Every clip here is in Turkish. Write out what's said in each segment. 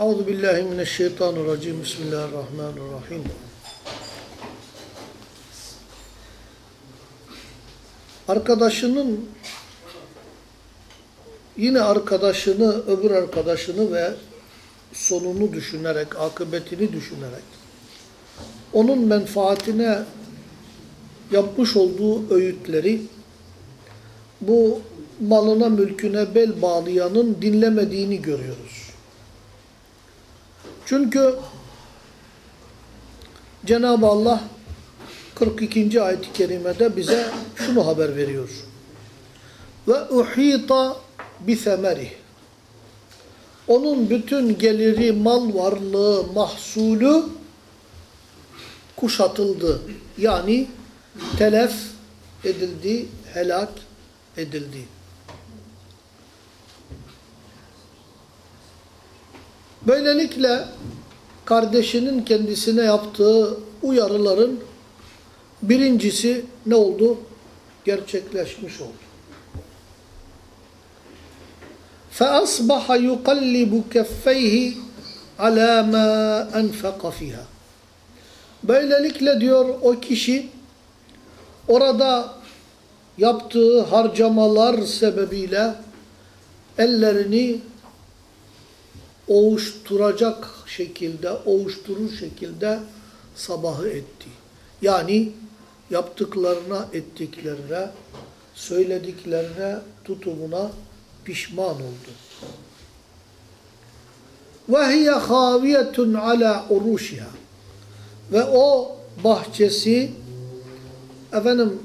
Euzu billahi mineşşeytanirracim. Bismillahirrahmanirrahim. Arkadaşının yine arkadaşını, öbür arkadaşını ve sonunu düşünerek, akıbetini düşünerek onun menfaatine yapmış olduğu öğütleri bu malına mülküne bel bağlayanın dinlemediğini görüyoruz. Çünkü Cenab-ı Allah 42. ayet-i kerimede bize şunu haber veriyor. Ve uhita bi semerih. Onun bütün geliri, mal varlığı, mahsulü kuşatıldı. Yani telef edildi, helak edildi. Böylelikle kardeşinin kendisine yaptığı uyarıların birincisi ne oldu? Gerçekleşmiş oldu. فَأَصْبَحَ يُقَلِّبُ كَفَّيْهِ عَلَى مَا أَنْفَقَ فِيهَا Böylelikle diyor o kişi orada yaptığı harcamalar sebebiyle ellerini ovuşturacak şekilde, ovuşturur şekilde sabahı etti. Yani yaptıklarına, ettiklerine, söylediklerine, tutumuna pişman oldu. وَهِيَ خَاوِيَةٌ عَلَى عُرُوشِهَا Ve o bahçesi efendim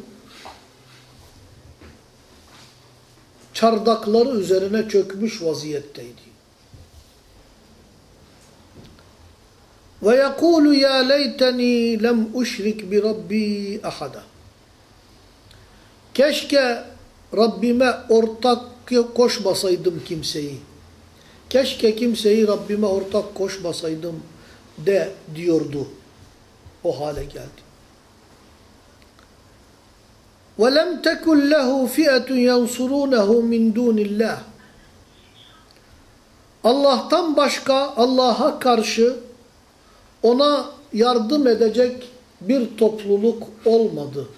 çardakları üzerine çökmüş vaziyetteydi. Ve yekulu ya leyteni lem uşrik bi rabbi ahada. Keşke Rabbime ortak koşmasaydım kimseyi. Keşke kimseyi Rabbime ortak koşmasaydım de diyordu. O hale geldi. وَلَمْ تَكُنْ لَهُ فِيَةٌ يَنْصُرُونَهُ مِنْ دُونِ اللّٰهِ Allah'tan başka, Allah'a karşı ona yardım edecek bir topluluk olmadı.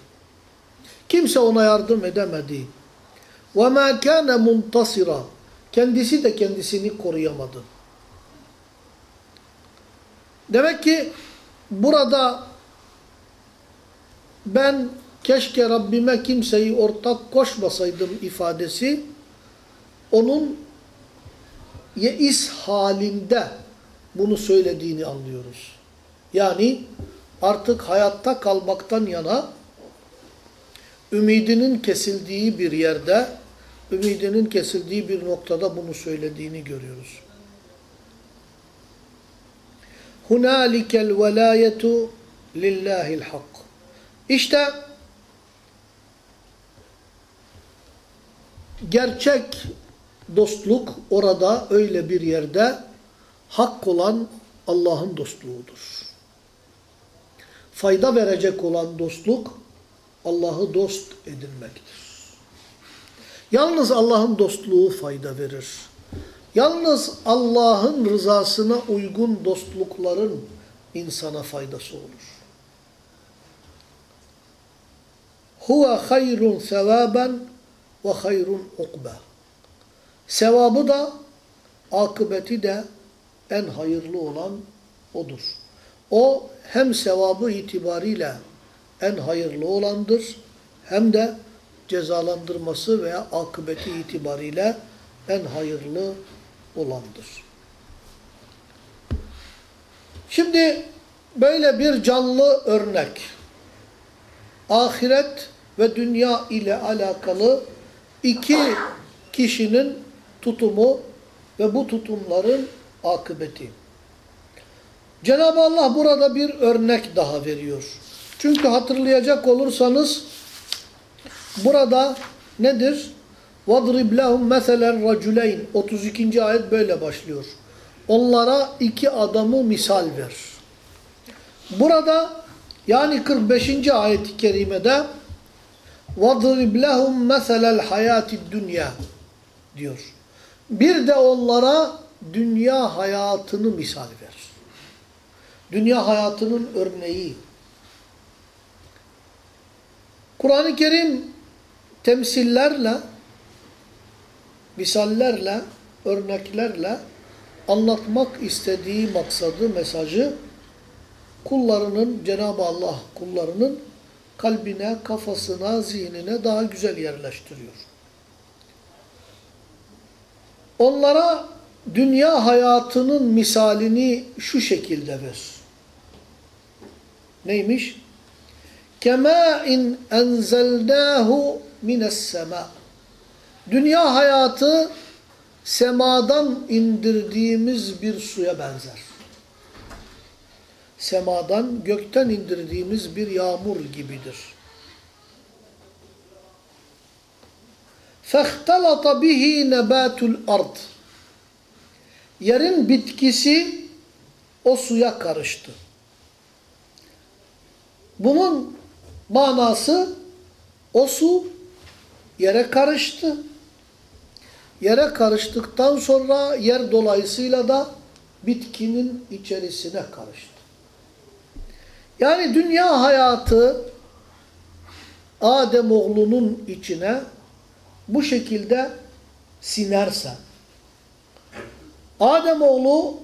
Kimse ona yardım edemedi. وَمَا كَانَ مُنْتَصِرًا Kendisi de kendisini koruyamadı. Demek ki burada ben keşke Rabbime kimseyi ortak koşmasaydım ifadesi onun yeis halinde bunu söylediğini anlıyoruz. Yani artık hayatta kalmaktan yana ümidinin kesildiği bir yerde, ümidinin kesildiği bir noktada bunu söylediğini görüyoruz. Hunalikel velayetu lillahil hak. İşte gerçek dostluk orada öyle bir yerde hak olan Allah'ın dostluğudur. Fayda verecek olan dostluk Allah'ı dost edinmektir. Yalnız Allah'ın dostluğu fayda verir. Yalnız Allah'ın rızasına uygun dostlukların insana faydası olur. Huve hayrun sevaben ve hayrun ukba. Sevabı da, akıbeti de en hayırlı olan odur. O hem sevabı itibariyle en hayırlı olandır, hem de cezalandırması veya akıbeti itibariyle en hayırlı olandır. Şimdi böyle bir canlı örnek, ahiret ve dünya ile alakalı iki kişinin tutumu ve bu tutumların akıbeti. Cenab-ı Allah burada bir örnek daha veriyor. Çünkü hatırlayacak olursanız burada nedir? وَضْرِبْ لَهُمْ مَثَلًا رَجُلَيْنِ 32. ayet böyle başlıyor. Onlara iki adamı misal ver. Burada yani 45. ayet-i kerimede وَضْرِبْ لَهُمْ مَثَلَ الْحَيَاتِ الدُّنْيَا diyor. Bir de onlara dünya hayatını misal verir. Dünya hayatının örneği. Kur'an-ı Kerim temsillerle, misallerle, örneklerle anlatmak istediği maksadı, mesajı kullarının, Cenab-ı Allah kullarının kalbine, kafasına, zihnine daha güzel yerleştiriyor. Onlara dünya hayatının misalini şu şekilde ver. Neymiş? Kemâin enzelnâhu mine's-semâ. Dünya hayatı semadan indirdiğimiz bir suya benzer. Semadan, gökten indirdiğimiz bir yağmur gibidir. فَاخْتَلَطَ بِهِ نَبَاتُ الْأَرْضِ Yerin bitkisi o suya karıştı. Bunun manası o su yere karıştı. Yere karıştıktan sonra yer dolayısıyla da bitkinin içerisine karıştı. Yani dünya hayatı Adem oğlunun içine bu şekilde sinerse Adem oğlu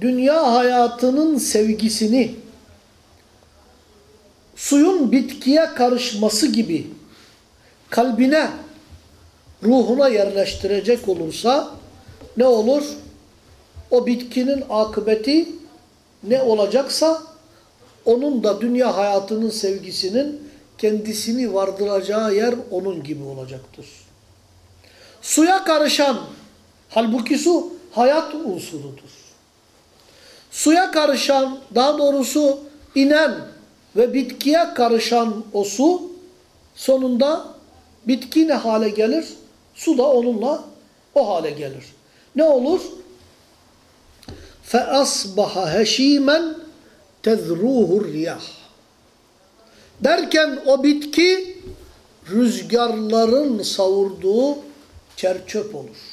dünya hayatının sevgisini suyun bitkiye karışması gibi kalbine, ruhuna yerleştirecek olursa ne olur? O bitkinin akıbeti ne olacaksa onun da dünya hayatının sevgisinin kendisini vardıracağı yer onun gibi olacaktır. Suya karışan, halbuki su hayat unsurudur. Suya karışan, daha doğrusu inen ve bitkiye karışan o su sonunda bitki ne hale gelir? Su da onunla o hale gelir. Ne olur? فَأَصْبَحَ هَش۪يمًا تَذْرُوهُ الرِّيَاحِ Derken o bitki rüzgarların savurduğu çerçöp olur.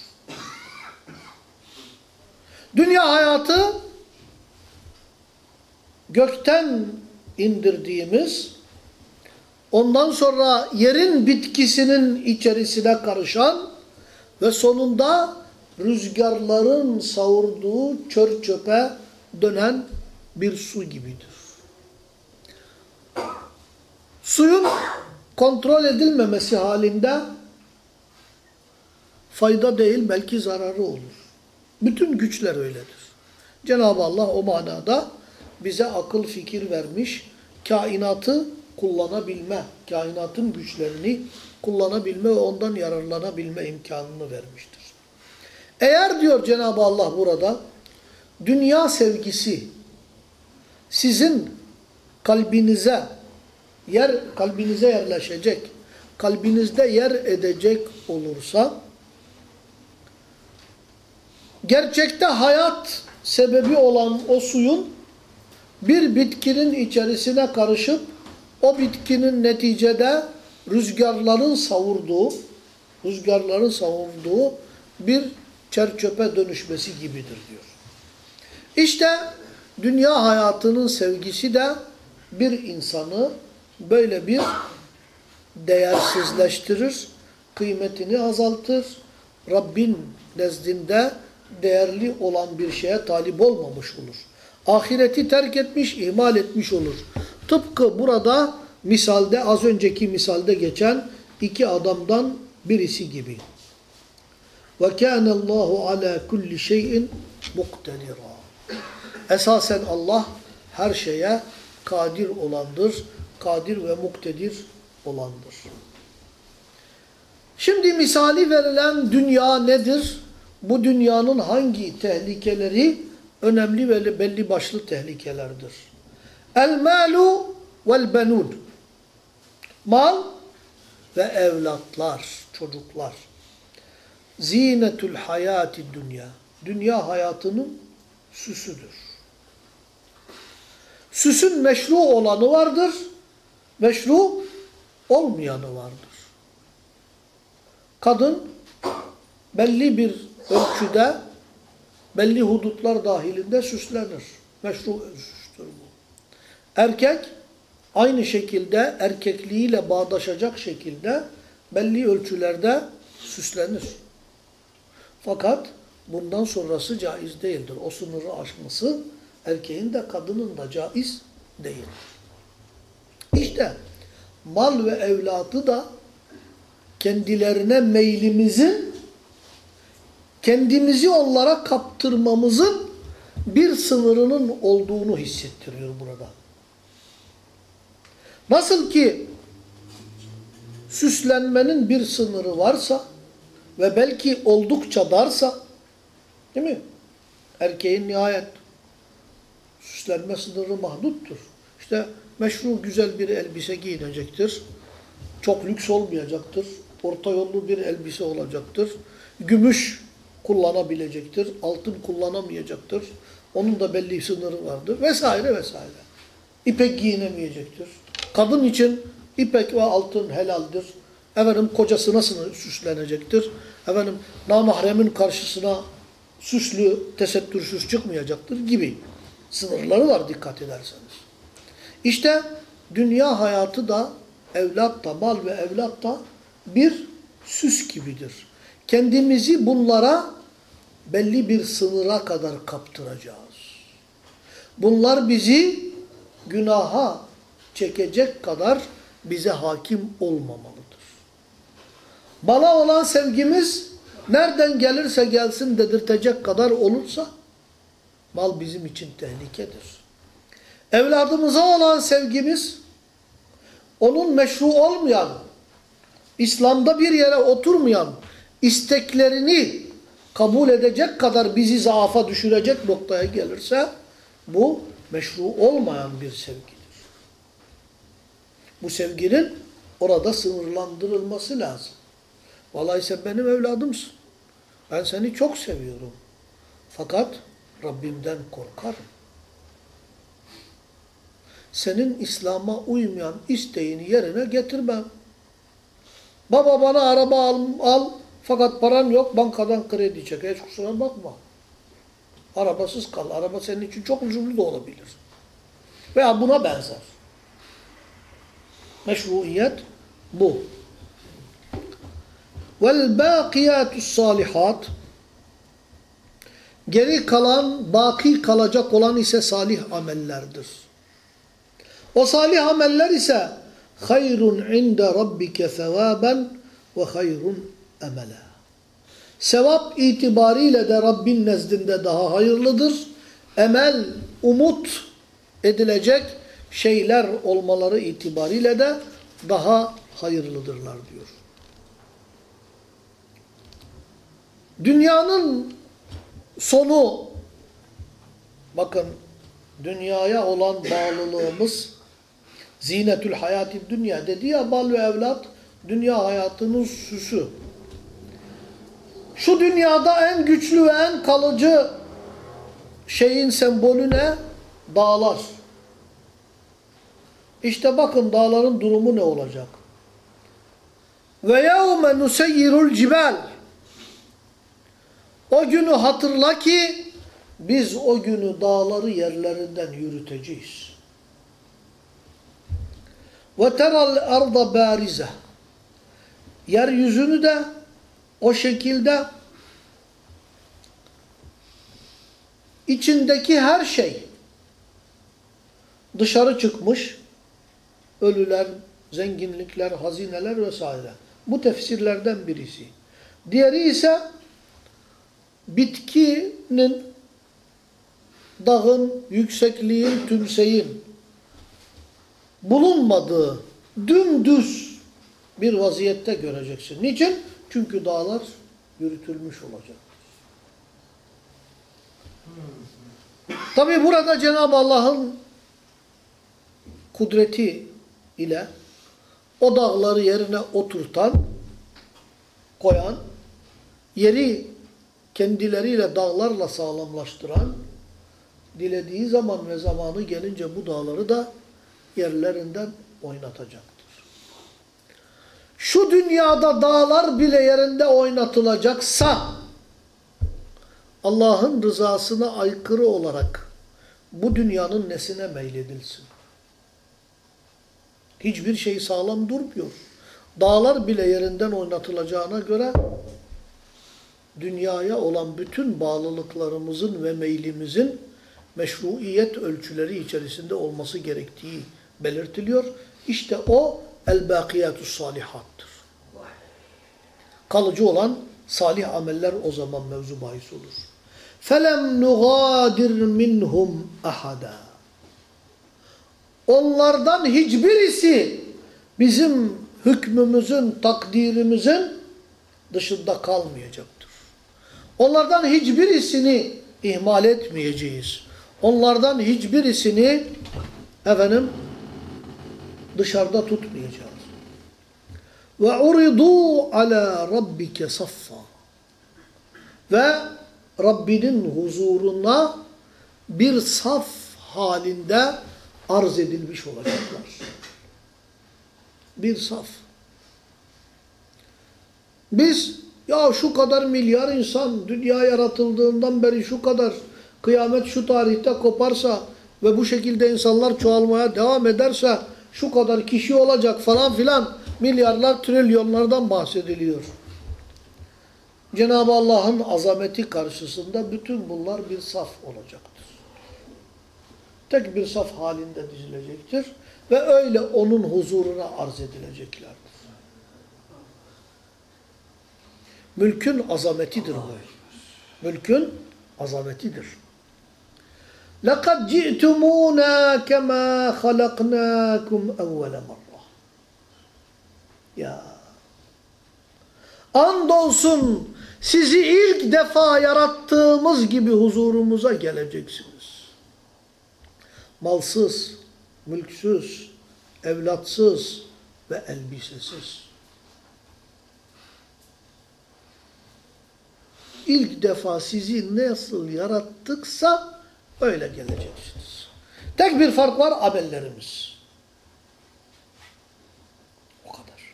Dünya hayatı gökten indirdiğimiz ondan sonra yerin bitkisinin içerisine karışan ve sonunda rüzgarların savurduğu çör çöpe dönen bir su gibidir. Suyun kontrol edilmemesi halinde fayda değil belki zararı olur. Bütün güçler öyledir. Cenab-ı Allah o manada bize akıl fikir vermiş, kainatı kullanabilme, kainatın güçlerini kullanabilme ve ondan yararlanabilme imkanını vermiştir. Eğer diyor Cenab-ı Allah burada, dünya sevgisi sizin kalbinize yer kalbinize yerleşecek, kalbinizde yer edecek olursa gerçekte hayat sebebi olan o suyun bir bitkinin içerisine karışıp o bitkinin neticede rüzgarların savurduğu rüzgarların savurduğu bir çerçöpe dönüşmesi gibidir diyor. İşte dünya hayatının sevgisi de bir insanı böyle bir değersizleştirir, kıymetini azaltır, Rabbin nezdinde değerli olan bir şeye talip olmamış olur. Ahireti terk etmiş, ihmal etmiş olur. Tıpkı burada misalde, az önceki misalde geçen iki adamdan birisi gibi. وَكَانَ اللّٰهُ عَلَى كُلِّ شَيْءٍ مُقْتَدِرًا Esasen Allah her şeye kadir olandır, kadir ve muktedir olandır. Şimdi misali verilen dünya nedir? Bu dünyanın hangi tehlikeleri önemli ve belli başlı tehlikelerdir? El-malu vel-benun Mal ve evlatlar, çocuklar. Zinetül hayati dünya. Dünya hayatının süsüdür. Süsün meşru olanı vardır, meşru olmayanı vardır. Kadın belli bir ölçüde belli hudutlar dahilinde süslenir. Meşru süstür bu. Erkek aynı şekilde erkekliğiyle bağdaşacak şekilde belli ölçülerde süslenir. Fakat bundan sonrası caiz değildir. O sınırı aşması erkeğin de kadının da caiz değil. İşte mal ve evlatı da kendilerine meylimizin kendimizi onlara kaptırmamızın bir sınırının olduğunu hissettiriyor burada. Nasıl ki süslenmenin bir sınırı varsa ve belki oldukça darsa değil mi? Erkeğin nihayet süslenme sınırı mahduttur. İşte meşru güzel bir elbise giyinecektir. Çok lüks olmayacaktır. Orta yollu bir elbise olacaktır. Gümüş kullanabilecektir. Altın kullanamayacaktır. Onun da belli sınırı vardır. Vesaire vesaire. İpek giyinemeyecektir. Kadın için ipek ve altın helaldir. Efendim kocasına süslenecektir. Efendim namahremin karşısına süslü, tesettürsüz çıkmayacaktır gibi sınırları var dikkat ederseniz. İşte dünya hayatı da evlat da, mal ve evlat da bir süs gibidir. Kendimizi bunlara belli bir sınıra kadar kaptıracağız. Bunlar bizi günaha çekecek kadar bize hakim olmamalıdır. Bana olan sevgimiz nereden gelirse gelsin dedirtecek kadar olursa mal bizim için tehlikedir. Evladımıza olan sevgimiz onun meşru olmayan, İslam'da bir yere oturmayan isteklerini kabul edecek kadar bizi zaafa düşürecek noktaya gelirse bu meşru olmayan bir sevgidir. Bu sevginin orada sınırlandırılması lazım. Vallahi sen benim evladımsın. Ben seni çok seviyorum. Fakat Rabbimden korkarım. Senin İslam'a uymayan isteğini yerine getirmem. Baba bana araba al, al fakat param yok bankadan kredi çek. Hiç kusura bakma. Arabasız kal. Araba senin için çok lüzumlu da olabilir. Veya buna benzer. Meşruiyet bu. Vel bakiyatus salihat Geri kalan, baki kalacak olan ise salih amellerdir. O salih ameller ise hayrun inde rabbike sevaben ve emela. Sevap itibariyle de Rabbin nezdinde daha hayırlıdır. Emel, umut edilecek şeyler olmaları itibariyle de daha hayırlıdırlar diyor. Dünyanın sonu bakın dünyaya olan bağlılığımız zinetül hayati dünya dedi ya bal ve evlat dünya hayatının süsü. Şu dünyada en güçlü ve en kalıcı şeyin sembolü ne? Dağlar. İşte bakın dağların durumu ne olacak? Ve yevme nuseyyirul cibal o günü hatırla ki biz o günü dağları yerlerinden yürüteceğiz. Ve teral arda barize. Yeryüzünü de o şekilde içindeki her şey dışarı çıkmış. Ölüler, zenginlikler, hazineler vesaire. Bu tefsirlerden birisi. Diğeri ise bitkinin, dağın, yüksekliğin, tümseyin bulunmadığı dümdüz bir vaziyette göreceksin. Niçin? Çünkü dağlar yürütülmüş olacak. Tabi burada Cenab-ı Allah'ın kudreti ile o dağları yerine oturtan, koyan, yeri kendileriyle dağlarla sağlamlaştıran, dilediği zaman ve zamanı gelince bu dağları da yerlerinden oynatacaktır. Şu dünyada dağlar bile yerinde oynatılacaksa, Allah'ın rızasına aykırı olarak bu dünyanın nesine meyledilsin? Hiçbir şey sağlam durmuyor. Dağlar bile yerinden oynatılacağına göre dünyaya olan bütün bağlılıklarımızın ve meylimizin meşruiyet ölçüleri içerisinde olması gerektiği belirtiliyor. İşte o el-bakiyatus salihattır. Kalıcı olan salih ameller o zaman mevzu bahis olur. فَلَمْ نُغَادِرْ مِنْهُمْ أَحَدًا Onlardan hiçbirisi bizim hükmümüzün, takdirimizin dışında kalmayacaktır. Onlardan hiçbirisini ihmal etmeyeceğiz. Onlardan hiçbirisini efendim dışarıda tutmayacağız. Ve uridu ala rabbike saffa. Ve Rabbinin huzuruna bir saf halinde arz edilmiş olacaklar. Bir saf. Biz ya şu kadar milyar insan dünya yaratıldığından beri şu kadar kıyamet şu tarihte koparsa ve bu şekilde insanlar çoğalmaya devam ederse şu kadar kişi olacak falan filan milyarlar trilyonlardan bahsediliyor. Cenab-ı Allah'ın azameti karşısında bütün bunlar bir saf olacaktır. Tek bir saf halinde dizilecektir ve öyle onun huzuruna arz edileceklerdir. Mülkün azametidir bu. Mülkün azametidir. لَقَدْ جِئْتُمُونَا كَمَا خَلَقْنَاكُمْ اَوَّلَ مَرَّةً ya Andolsun sizi ilk defa yarattığımız gibi huzurumuza geleceksiniz. Malsız, mülksüz, evlatsız ve elbisesiz. İlk defa sizi nasıl yarattıksa öyle geleceksiniz. Tek bir fark var amellerimiz. O kadar.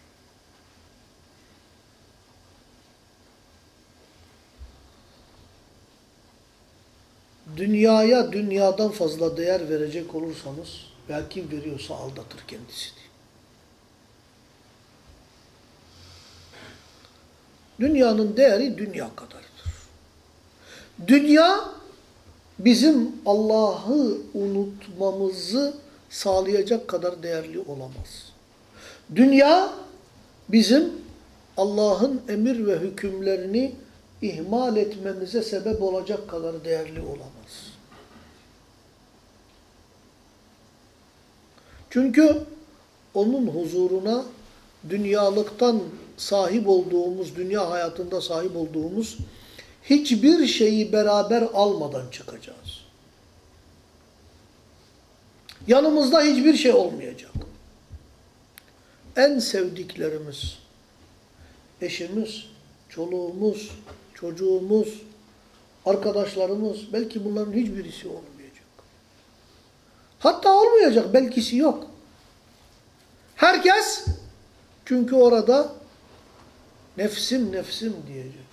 Dünyaya dünyadan fazla değer verecek olursanız kim veriyorsa aldatır kendisini. Dünyanın değeri dünya kadardır. Dünya bizim Allah'ı unutmamızı sağlayacak kadar değerli olamaz. Dünya bizim Allah'ın emir ve hükümlerini ihmal etmemize sebep olacak kadar değerli olamaz. Çünkü onun huzuruna dünyalıktan sahip olduğumuz, dünya hayatında sahip olduğumuz hiçbir şeyi beraber almadan çıkacağız. Yanımızda hiçbir şey olmayacak. En sevdiklerimiz, eşimiz, çoluğumuz, çocuğumuz, arkadaşlarımız, belki bunların hiçbirisi olmayacak. Hatta olmayacak, belkisi yok. Herkes, çünkü orada nefsim nefsim diyecek.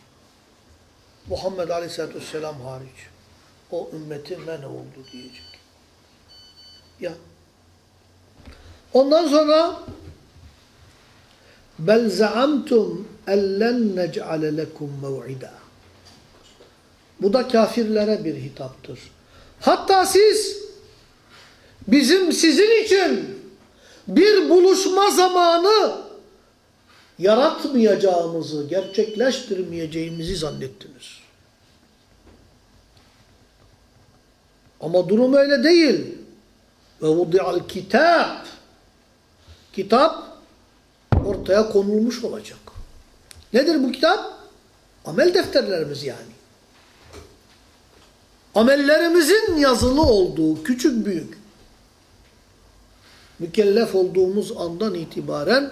Muhammed Aleyhisselatü Vesselam hariç. O ümmeti men oldu diyecek. Ya. Ondan sonra bel zaamtum ellen nec'ale lekum mev'ida. Bu da kafirlere bir hitaptır. Hatta siz bizim sizin için bir buluşma zamanı yaratmayacağımızı, gerçekleştirmeyeceğimizi zannettiniz. Ama durum öyle değil. Ve vudi'al kitap. Kitap ortaya konulmuş olacak. Nedir bu kitap? Amel defterlerimiz yani. Amellerimizin yazılı olduğu, küçük büyük, mükellef olduğumuz andan itibaren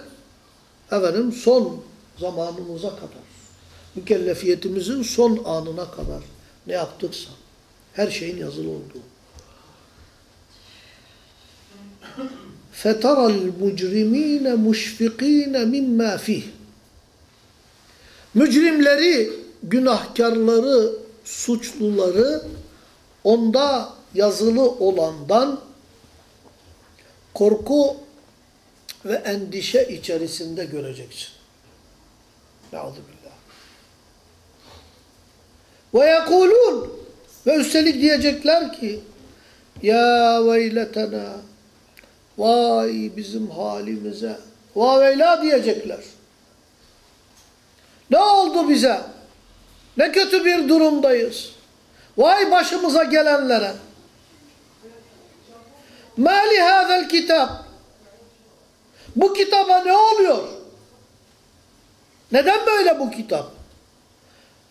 efendim son zamanımıza kadar, mükellefiyetimizin son anına kadar ne yaptıksa, her şeyin yazılı olduğu. فَتَرَى الْمُجْرِم۪ينَ مُشْفِق۪ينَ مِمَّا فِيهِ Mücrimleri, günahkarları suçluları onda yazılı olandan korku ve endişe içerisinde göreceksin. Euzubillah. Ve yekulun ve üstelik diyecekler ki ya veyletena vay bizim halimize vaveyla diyecekler. Ne oldu bize? Ne kötü bir durumdayız. Vay başımıza gelenlere. Mali hazel kitap. Bu kitaba ne oluyor? Neden böyle bu kitap?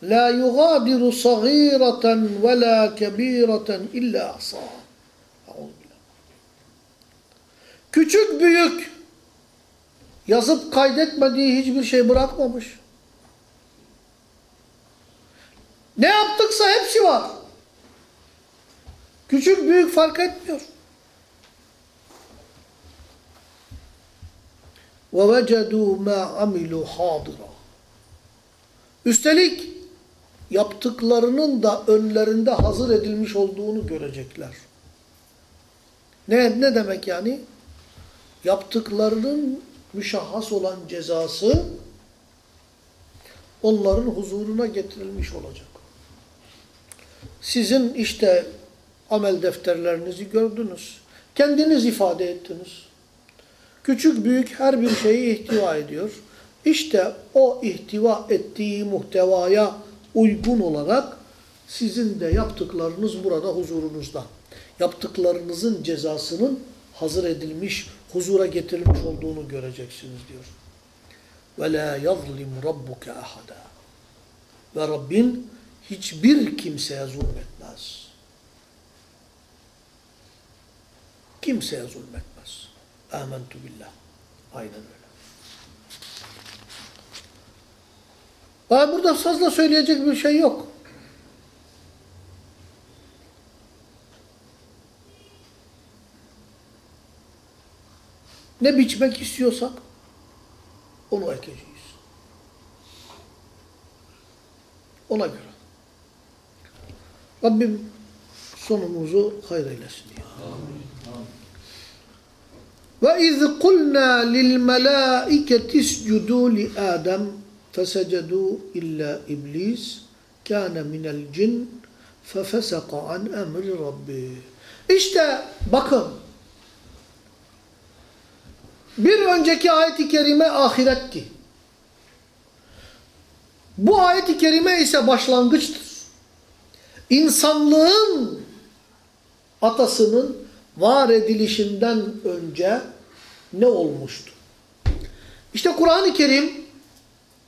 La yugadiru sagireten ve la kebireten illa asa. Küçük büyük yazıp kaydetmediği hiçbir şey bırakmamış. Ne yaptıksa hepsi var. Küçük büyük fark etmiyor. وَوَجَدُوا مَا عَمِلُوا حَاضِرًا Üstelik yaptıklarının da önlerinde hazır edilmiş olduğunu görecekler. Ne, ne demek yani? Yaptıklarının müşahhas olan cezası onların huzuruna getirilmiş olacak. Sizin işte amel defterlerinizi gördünüz. Kendiniz ifade ettiniz. Küçük büyük her bir şeyi ihtiva ediyor. İşte o ihtiva ettiği muhtevaya uygun olarak sizin de yaptıklarınız burada huzurunuzda. Yaptıklarınızın cezasının hazır edilmiş, huzura getirilmiş olduğunu göreceksiniz diyor. Ve la yazlim rabbuke ahada. Ve Rabbin hiçbir kimseye zulmetmez. Kimseye zulmetmez. Âmentu billah. Aynen öyle. Aa, burada fazla söyleyecek bir şey yok. Ne biçmek istiyorsak onu ekeceğiz. Ona göre. Rabbim sonumuzu hayır eylesin. Ve iz kulna lil melaiketi iscudu li Adem fesecedu illa iblis kana minel cin fefesaka an emri rabbi. İşte bakın bir önceki ayet-i kerime ahiretti. Bu ayet-i kerime ise başlangıçtır. İnsanlığın atasının var edilişinden önce ne olmuştu? İşte Kur'an-ı Kerim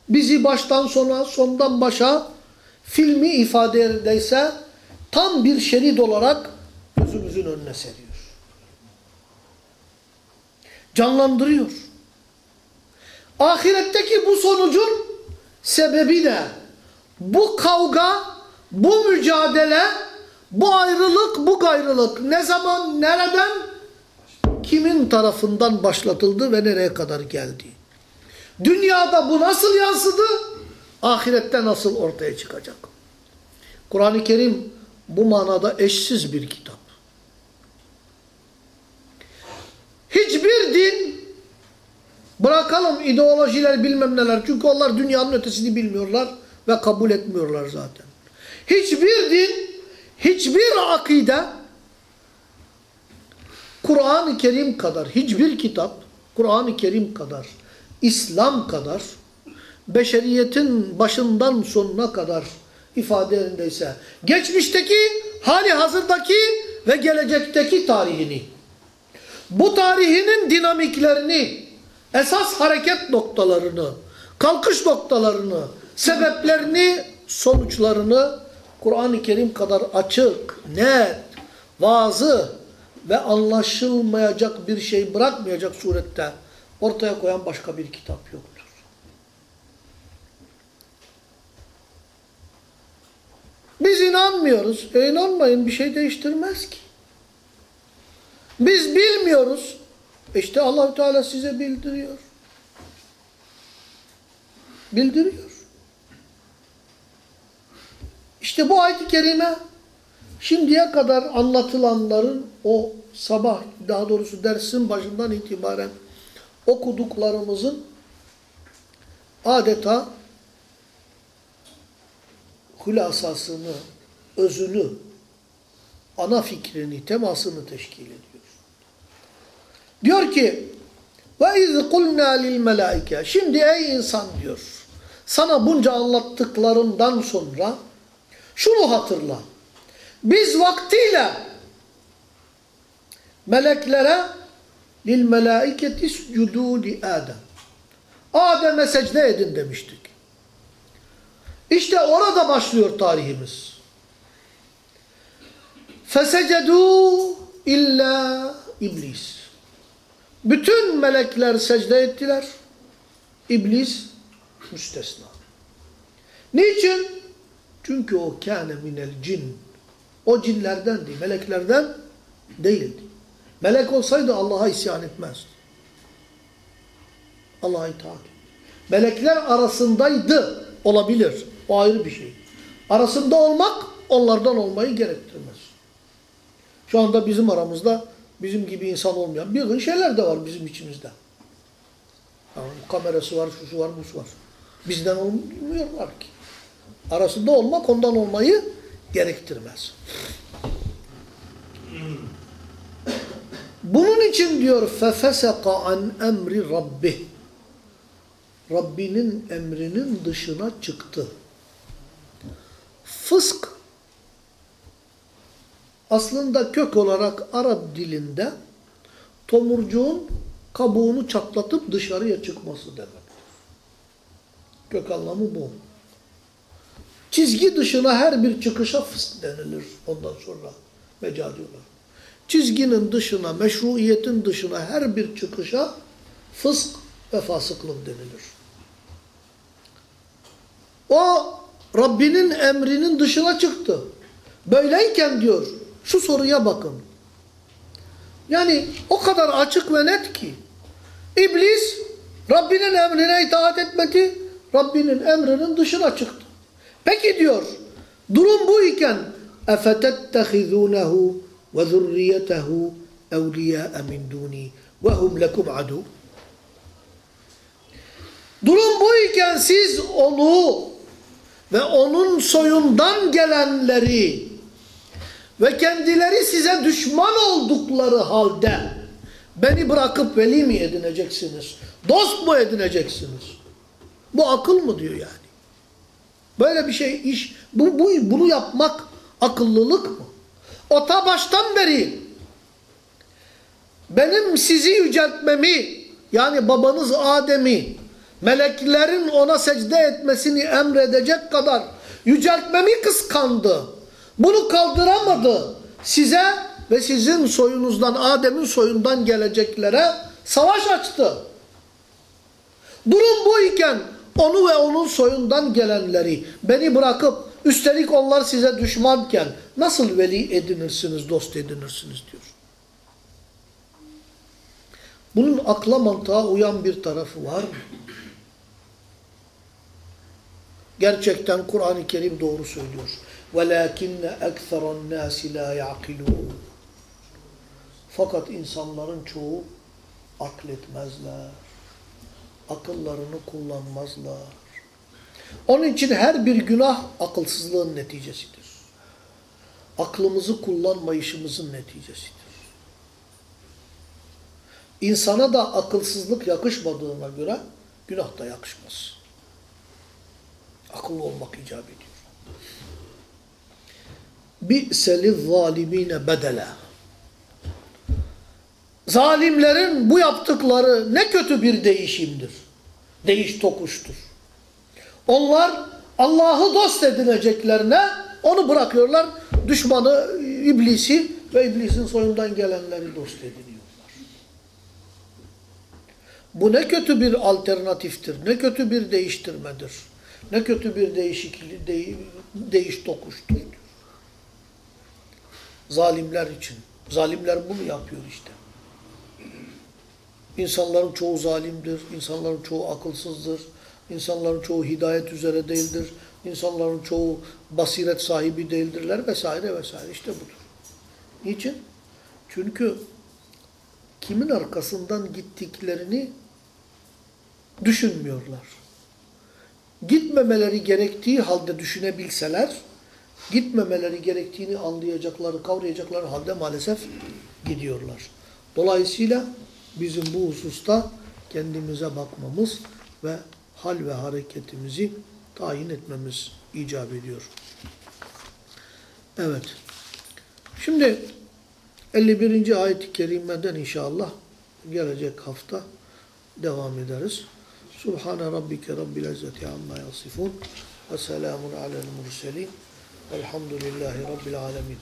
bizi baştan sona, sondan başa filmi ifade ederse tam bir şerit olarak gözümüzün önüne seriyor. Canlandırıyor. Ahiretteki bu sonucun sebebi de bu kavga, bu mücadele, bu ayrılık, bu gayrılık ne zaman, nereden, kimin tarafından başlatıldı ve nereye kadar geldi? Dünyada bu nasıl yansıdı? Ahirette nasıl ortaya çıkacak? Kur'an-ı Kerim bu manada eşsiz bir kitap. Hiçbir din bırakalım ideolojiler bilmem neler çünkü onlar dünyanın ötesini bilmiyorlar ve kabul etmiyorlar zaten. Hiçbir din, hiçbir akide Kur'an-ı Kerim kadar, hiçbir kitap Kur'an-ı Kerim kadar, İslam kadar, beşeriyetin başından sonuna kadar ifadelerindeyse, geçmişteki, hali hazırdaki ve gelecekteki tarihini, bu tarihinin dinamiklerini, esas hareket noktalarını, kalkış noktalarını, sebeplerini, sonuçlarını Kur'an-ı Kerim kadar açık, net, vazı ve anlaşılmayacak bir şey bırakmayacak surette ortaya koyan başka bir kitap yoktur. Biz inanmıyoruz. E inanmayın bir şey değiştirmez ki. Biz bilmiyoruz. İşte allah Teala size bildiriyor. Bildiriyor. İşte bu ayet-i kerime şimdiye kadar anlatılanların o sabah daha doğrusu dersin başından itibaren okuduklarımızın adeta hülasasını, özünü, ana fikrini, temasını teşkil ediyor. Diyor ki ve iz kulna lil melaike. Şimdi ey insan diyor. Sana bunca anlattıklarımdan sonra şunu hatırla. Biz vaktiyle meleklere lil melaiketi sucudu li Adem. Adem'e secde edin demiştik. İşte orada başlıyor tarihimiz. Fesecedu illa iblis. Bütün melekler secde ettiler. İblis müstesna. Niçin? Çünkü o kâne minel cin. O cinlerdendi, meleklerden değildi. Melek olsaydı Allah'a isyan etmezdi. Allah'a itaat. Melekler arasındaydı. Olabilir. O ayrı bir şey. Arasında olmak onlardan olmayı gerektirmez. Şu anda bizim aramızda bizim gibi insan olmayan bir şeyler de var bizim içimizde. Yani kamerası var, şusu var, busu var. Bizden olmuyorlar ki. Arasında olmak ondan olmayı gerektirmez. Bunun için diyor fefeseka an emri rabbih. Rabbinin emrinin dışına çıktı. Fısk aslında kök olarak Arap dilinde tomurcuğun kabuğunu çatlatıp dışarıya çıkması demektir. Kök anlamı bu. Çizgi dışına her bir çıkışa fısk denilir ondan sonra mecal diyorlar. Çizginin dışına, meşruiyetin dışına her bir çıkışa fısk ve fasıklık denilir. O Rabbinin emrinin dışına çıktı. Böyleyken diyor, şu soruya bakın. Yani o kadar açık ve net ki, İblis Rabbinin emrine itaat etmedi, Rabbinin emrinin dışına çıktı. Peki diyor, durum bu iken اَفَتَتَّخِذُونَهُ وَذُرِّيَّتَهُ اَوْلِيَاءَ مِنْ دُونِي وَهُمْ لَكُمْ عَدُوٌ Durum bu iken siz onu ve onun soyundan gelenleri ve kendileri size düşman oldukları halde beni bırakıp veli mi edineceksiniz? Dost mu edineceksiniz? Bu akıl mı diyor yani? Böyle bir şey iş, bu, bu, bunu yapmak akıllılık mı? O ta baştan beri benim sizi yüceltmemi yani babanız Adem'i meleklerin ona secde etmesini emredecek kadar yüceltmemi kıskandı. Bunu kaldıramadı. Size ve sizin soyunuzdan Adem'in soyundan geleceklere savaş açtı. Durum bu iken onu ve onun soyundan gelenleri beni bırakıp üstelik onlar size düşmanken nasıl veli edinirsiniz, dost edinirsiniz diyor. Bunun akla mantığa uyan bir tarafı var mı? Gerçekten Kur'an-ı Kerim doğru söylüyor. وَلَاكِنَّ اَكْثَرَ النَّاسِ لَا يَعْقِلُونَ Fakat insanların çoğu akletmezler. Akıllarını kullanmazlar. Onun için her bir günah akılsızlığın neticesidir. Aklımızı kullanmayışımızın neticesidir. İnsana da akılsızlık yakışmadığına göre günah da yakışmaz. Akıllı olmak icap ediyor. Bi'seliz zalimine bedela. Zalimlerin bu yaptıkları ne kötü bir değişimdir. Değiş tokuştur. Onlar Allah'ı dost edineceklerine onu bırakıyorlar. Düşmanı iblisi ve iblisin soyundan gelenleri dost ediniyorlar. Bu ne kötü bir alternatiftir. Ne kötü bir değiştirmedir. Ne kötü bir değişiklik, de, değiş tokuştur. Zalimler için. Zalimler bunu yapıyor işte. İnsanların çoğu zalimdir. İnsanların çoğu akılsızdır. İnsanların çoğu hidayet üzere değildir. İnsanların çoğu basiret sahibi değildirler vesaire vesaire. İşte budur. Niçin? Çünkü kimin arkasından gittiklerini düşünmüyorlar. Gitmemeleri gerektiği halde düşünebilseler, gitmemeleri gerektiğini anlayacakları, kavrayacakları halde maalesef gidiyorlar. Dolayısıyla bizim bu hususta kendimize bakmamız ve hal ve hareketimizi tayin etmemiz icap ediyor. Evet. Şimdi 51. ayet-i kerimeden inşallah gelecek hafta devam ederiz. Subhane rabbike rabbil izzeti amma yasifun ve selamun alel murselin velhamdülillahi rabbil alemin.